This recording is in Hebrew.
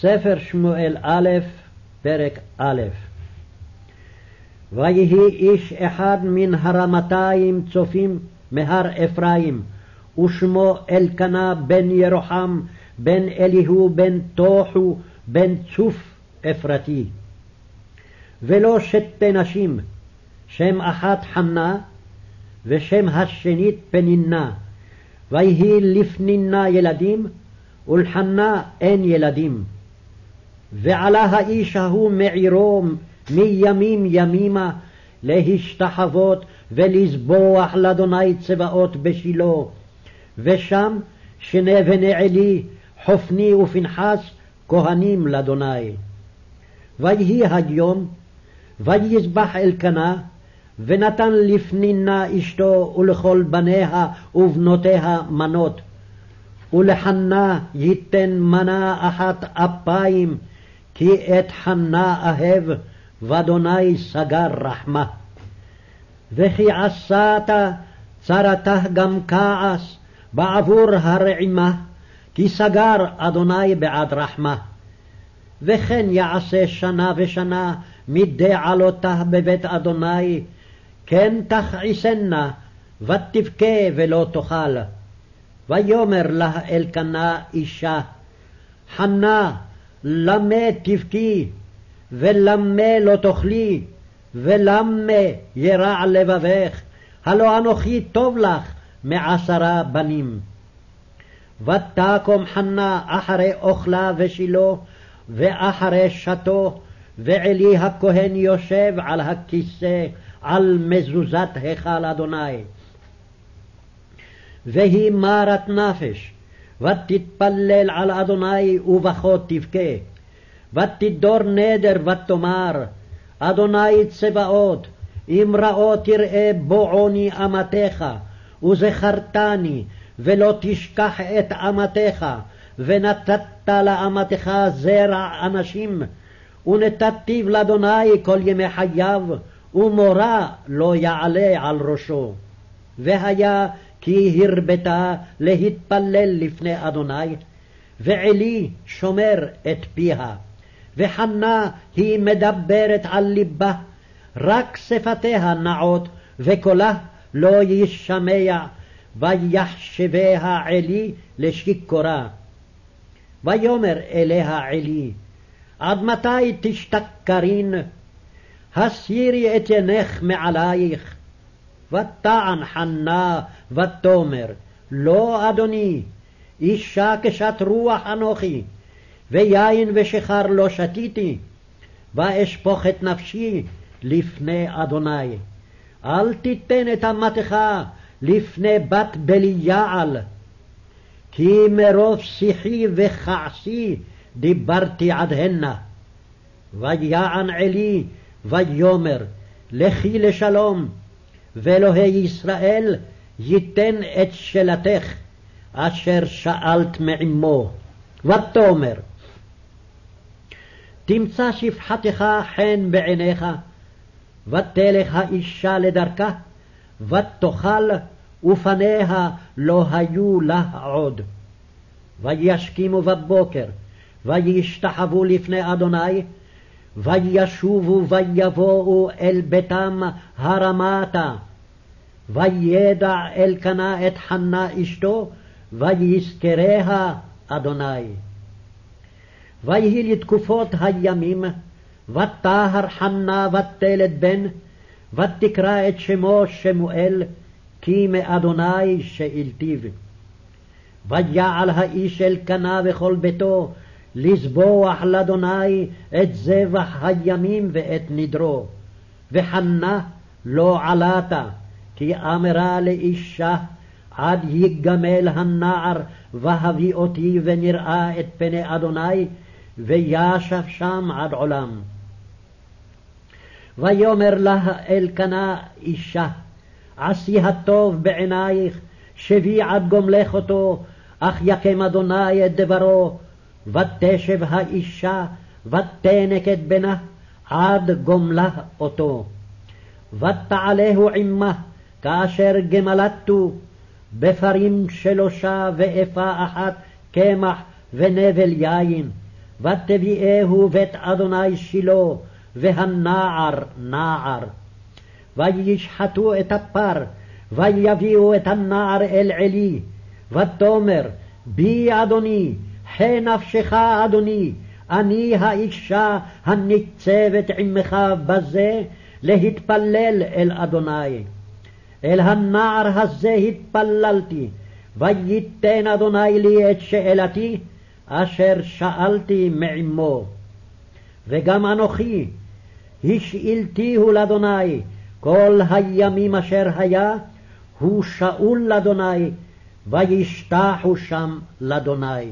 ספר שמואל א', פרק א'. ויהי איש אחד מן הרמתיים צופים מהר אפרים, ושמו אלקנה בן ירוחם, בן אליהו, בן תוחו, בן צוף אפרתי. ולא שתי נשים, שם אחת חנה, ושם השנית פנינה. ויהי לפנינה ילדים, ולחנה אין ילדים. ועלה האיש ההוא מעירו מימים ימימה להשתחוות ולזבוח לאדוני צבאות בשילה. ושם שני בני עלי, חופני ופנחס, כהנים לאדוני. ויהי היום, ויזבח אלקנה, ונתן לפנינה אשתו ולכל בניה ובנותיה מנות. ולחנה ייתן מנה אחת אפיים, כי את חנה אהב, ואדוני סגר רחמה. וכי עשת צרתה גם כעס בעבור הרעימה, כי סגר אדוני בעד רחמה. וכן יעשה שנה ושנה מדי עלותה בבית אדוני, כן תכעיסנה, ותבכה ולא תאכל. ויאמר לה אלקנה אישה, חנה, למה תבכי, ולמה לא תאכלי, ולמה ירע לבבך, הלא אנוכי טוב לך מעשרה בנים. ותקום חנה אחרי אוכלה ושילה, ואחרי שתו, ועלי הכהן יושב על הכיסא, על מזוזת היכל אדוני. והיא מרת נפש, ותתפלל על אדוני ובכות תבכה. ותדור נדר ותאמר, אדוני צבאות, אם ראה תראה בועוני אמתך, וזכרתני, ולא תשכח את אמתך, ונתת לאמתך זרע אנשים, ונתתיו לאדוני כל ימי חייו, ומורה לא יעלה על ראשו. והיה כי הרבתה להתפלל לפני אדוני, ועלי שומר את פיה. וחנה היא מדברת על ליבה, רק שפתיה נעות, וקולה לא יישמע, ויחשביה עלי לשיכורה. ויאמר אליה עלי, עד מתי תשתכרין? הסירי את עינך מעלייך. ותען חנה ותאמר, לא אדוני, אישה קשת רוח אנוכי, ויין ושכר לא שתיתי, ואשפוך את נפשי לפני אדוני. אל תיתן את אמתך לפני בת בליעל, כי מרוב שיחי וכעסי דיברתי עד הנה. ויען עלי ויאמר, לכי לשלום, ואלוהי ישראל ייתן את שאלתך אשר שאלת מעמו. ותאמר, תמצא שפחתך חן בעיניך, ותלך האישה לדרכה, ותאכל, ופניה לא היו לה עוד. וישכימו בבוקר, וישתחוו לפני אדוני, וישובו ויבואו אל ביתם הרמתה. וידע אלקנה את חנה אשתו, ויזכריה אדוני. ויהי לתקופות הימים, ותהר חנה ותלת בן, ותקרא את שמו שמואל, כי מאדוני שאלתיו. ויעל האיש אלקנה וכל ביתו, לזבוח לאדוני את זבח הימים ואת נדרו. וחנה לא עלתה, כי אמרה לאישה, עד יגמל הנער, והביא אותי ונראה את פני אדוני, וישב שם עד עולם. ויאמר לה אלקנה אישה, עשי הטוב בעינייך, שבי עד גומלך אותו, אך יקם אדוני את דברו, ותשב האישה, ותנק את בנה, עד גומלה אותו. ותעלהו עמה, כאשר גמלתו, בפרים שלושה ואפה אחת קמח ונבל יין, ותביאהו בית אדוני שילה, והנער נער. וישחטו את הפר, ויביאו את הנער אל עלי, ותאמר, בי אדוני, חי נפשך אדוני, אני האישה הניצבת עמך בזה, להתפלל אל אדוני. אל הנער הזה התפללתי, וייתן אדוני לי את שאלתי, אשר שאלתי מעמו. וגם אנוכי, השאלתיהו לאדוני, כל הימים אשר היה, הוא שאול לאדוני, וישתחו שם לאדוני.